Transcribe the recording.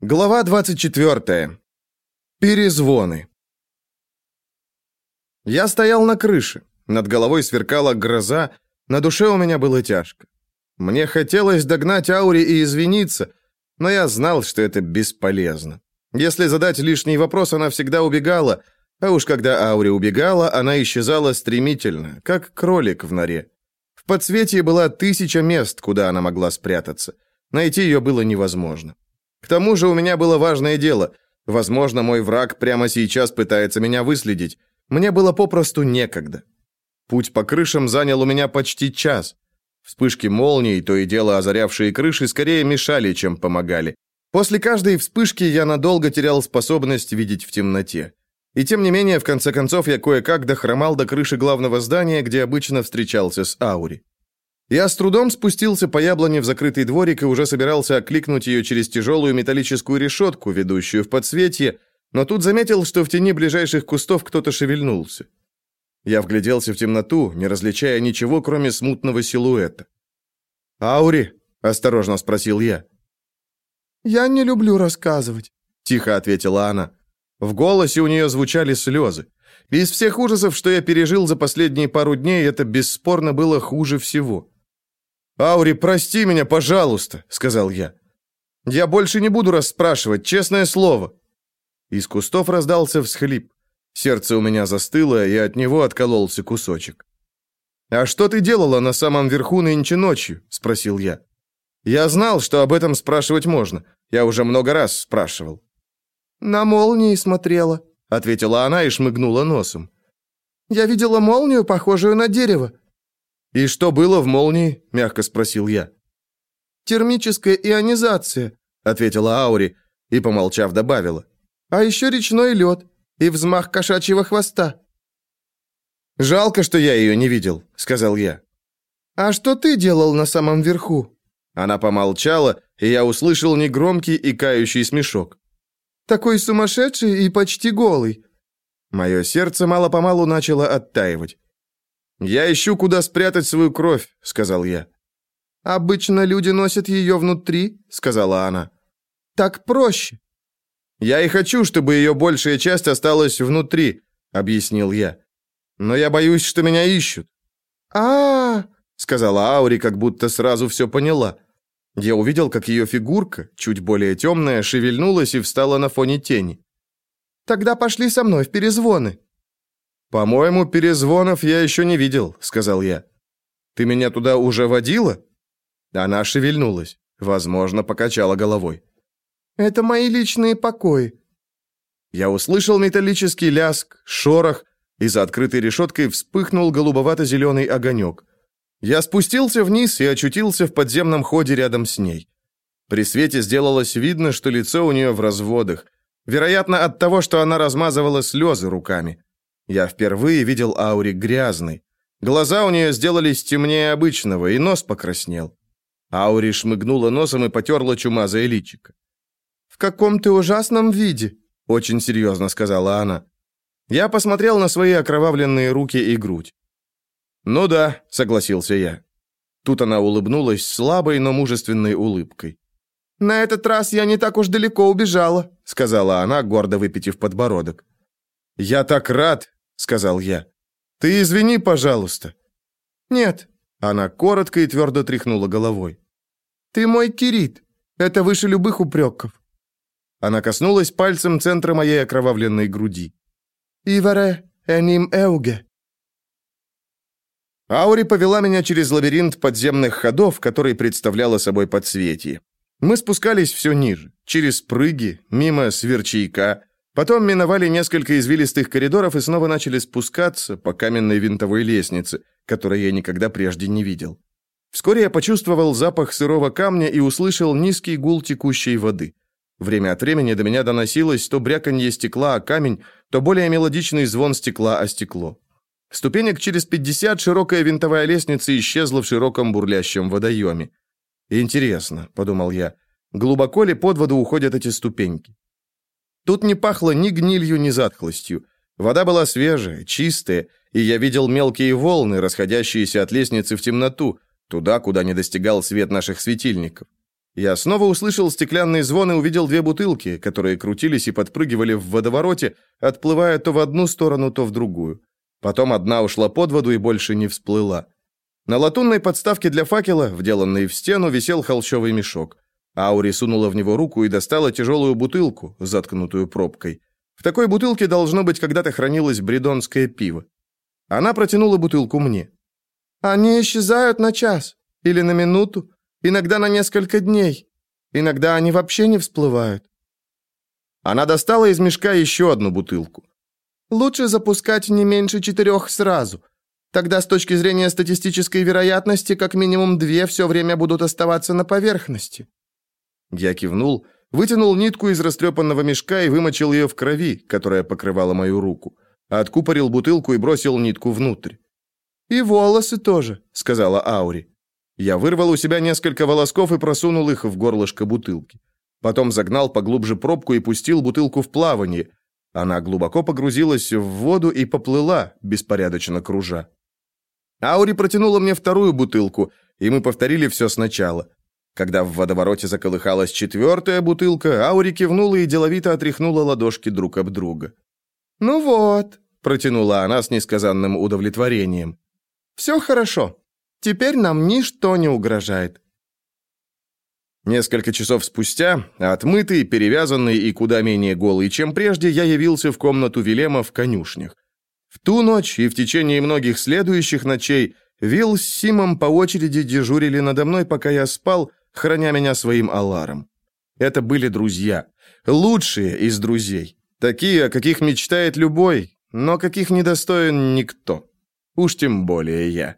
Глава 24. Перезвоны. Я стоял на крыше. Над головой сверкала гроза, на душе у меня было тяжко. Мне хотелось догнать Аури и извиниться, но я знал, что это бесполезно. Если задать лишний вопрос, она всегда убегала, а уж когда Аури убегала, она исчезала стремительно, как кролик в норе. В подсветии была тысяча мест, куда она могла спрятаться. Найти ее было невозможно. К тому же у меня было важное дело. Возможно, мой враг прямо сейчас пытается меня выследить. Мне было попросту некогда. Путь по крышам занял у меня почти час. Вспышки молний, то и дело озарявшие крыши, скорее мешали, чем помогали. После каждой вспышки я надолго терял способность видеть в темноте. И тем не менее, в конце концов, я кое-как дохромал до крыши главного здания, где обычно встречался с Аури. Я с трудом спустился по яблоне в закрытый дворик и уже собирался окликнуть ее через тяжелую металлическую решетку, ведущую в подсветье, но тут заметил, что в тени ближайших кустов кто-то шевельнулся. Я вгляделся в темноту, не различая ничего, кроме смутного силуэта. «Аури?» – осторожно спросил я. «Я не люблю рассказывать», – тихо ответила она. В голосе у нее звучали слезы. Из всех ужасов, что я пережил за последние пару дней, это бесспорно было хуже всего. «Аури, прости меня, пожалуйста», — сказал я. «Я больше не буду расспрашивать, честное слово». Из кустов раздался всхлип. Сердце у меня застыло, и от него откололся кусочек. «А что ты делала на самом верху нынче ночью?» — спросил я. Я знал, что об этом спрашивать можно. Я уже много раз спрашивал. «На молнии смотрела», — ответила она и шмыгнула носом. «Я видела молнию, похожую на дерево. «И что было в молнии?» – мягко спросил я. «Термическая ионизация», – ответила Аури и, помолчав, добавила. «А еще речной лед и взмах кошачьего хвоста». «Жалко, что я ее не видел», – сказал я. «А что ты делал на самом верху?» Она помолчала, и я услышал негромкий и кающий смешок. «Такой сумасшедший и почти голый». Мое сердце мало-помалу начало оттаивать. «Я ищу, куда спрятать свою кровь», — сказал я. «Обычно люди носят ее внутри», — сказала она. «Так проще». «Я и хочу, чтобы ее большая часть осталась внутри», — объяснил я. «Но я боюсь, что меня ищут». А, -а, -а сказала Аури, как будто сразу все поняла. Я увидел, как ее фигурка, чуть более темная, шевельнулась и встала на фоне тени. «Тогда пошли со мной в перезвоны», «По-моему, перезвонов я еще не видел», — сказал я. «Ты меня туда уже водила?» Она шевельнулась, возможно, покачала головой. «Это мои личные покои». Я услышал металлический ляск, шорох, и за открытой решеткой вспыхнул голубовато-зеленый огонек. Я спустился вниз и очутился в подземном ходе рядом с ней. При свете сделалось видно, что лицо у нее в разводах. Вероятно, от того, что она размазывала слезы руками. Я впервые видел Аури грязной. Глаза у нее сделались темнее обычного, и нос покраснел. Аури шмыгнула носом и потерла чумазое личико. «В каком ты ужасном виде», — очень серьезно сказала она. Я посмотрел на свои окровавленные руки и грудь. «Ну да», — согласился я. Тут она улыбнулась слабой, но мужественной улыбкой. «На этот раз я не так уж далеко убежала», — сказала она, гордо выпитив подбородок. «Я так рад!» Сказал я. Ты извини, пожалуйста. Нет. Она коротко и твердо тряхнула головой. Ты мой Кирит. Это выше любых упреков. Она коснулась пальцем центра моей окровавленной груди. Иваре эним эуге. Аури повела меня через лабиринт подземных ходов, который представляла собой подсветие. Мы спускались все ниже, через прыги, мимо сверчейка, Потом миновали несколько извилистых коридоров и снова начали спускаться по каменной винтовой лестнице, которой я никогда прежде не видел. Вскоре я почувствовал запах сырого камня и услышал низкий гул текущей воды. Время от времени до меня доносилось то бряканье стекла о камень, то более мелодичный звон стекла о стекло. Ступенек через 50 широкая винтовая лестница исчезла в широком бурлящем водоеме. «Интересно», — подумал я, — «глубоко ли под воду уходят эти ступеньки?» Тут не пахло ни гнилью, ни затхлостью. Вода была свежая, чистая, и я видел мелкие волны, расходящиеся от лестницы в темноту, туда, куда не достигал свет наших светильников. Я снова услышал стеклянный звон и увидел две бутылки, которые крутились и подпрыгивали в водовороте, отплывая то в одну сторону, то в другую. Потом одна ушла под воду и больше не всплыла. На латунной подставке для факела, вделанной в стену, висел холщовый мешок. Аури сунула в него руку и достала тяжелую бутылку, заткнутую пробкой. В такой бутылке должно быть когда-то хранилось бредонское пиво. Она протянула бутылку мне. «Они исчезают на час или на минуту, Иногда на несколько дней. Иногда они вообще не всплывают. Она достала из мешка еще одну бутылку. Лучше запускать не меньше четырех сразу. Тогда с точки зрения статистической вероятности как минимум две все время будут оставаться на поверхности. Я кивнул, вытянул нитку из растрепанного мешка и вымочил ее в крови, которая покрывала мою руку. Откупорил бутылку и бросил нитку внутрь. «И волосы тоже», — сказала Аури. Я вырвал у себя несколько волосков и просунул их в горлышко бутылки. Потом загнал поглубже пробку и пустил бутылку в плавание. Она глубоко погрузилась в воду и поплыла, беспорядочно кружа. Аури протянула мне вторую бутылку, и мы повторили все сначала. Когда в водовороте заколыхалась четвертая бутылка, Аури кивнула и деловито отряхнула ладошки друг об друга. «Ну вот», — протянула она с несказанным удовлетворением. «Все хорошо. Теперь нам ничто не угрожает. Несколько часов спустя, отмытый, перевязанный и куда менее голый, чем прежде, я явился в комнату Вилема в конюшнях. В ту ночь и в течение многих следующих ночей Вилл с Симом по очереди дежурили надо мной, пока я спал, храня меня своим аларом. Это были друзья. Лучшие из друзей. Такие, о каких мечтает любой, но каких недостоин никто. Уж тем более я.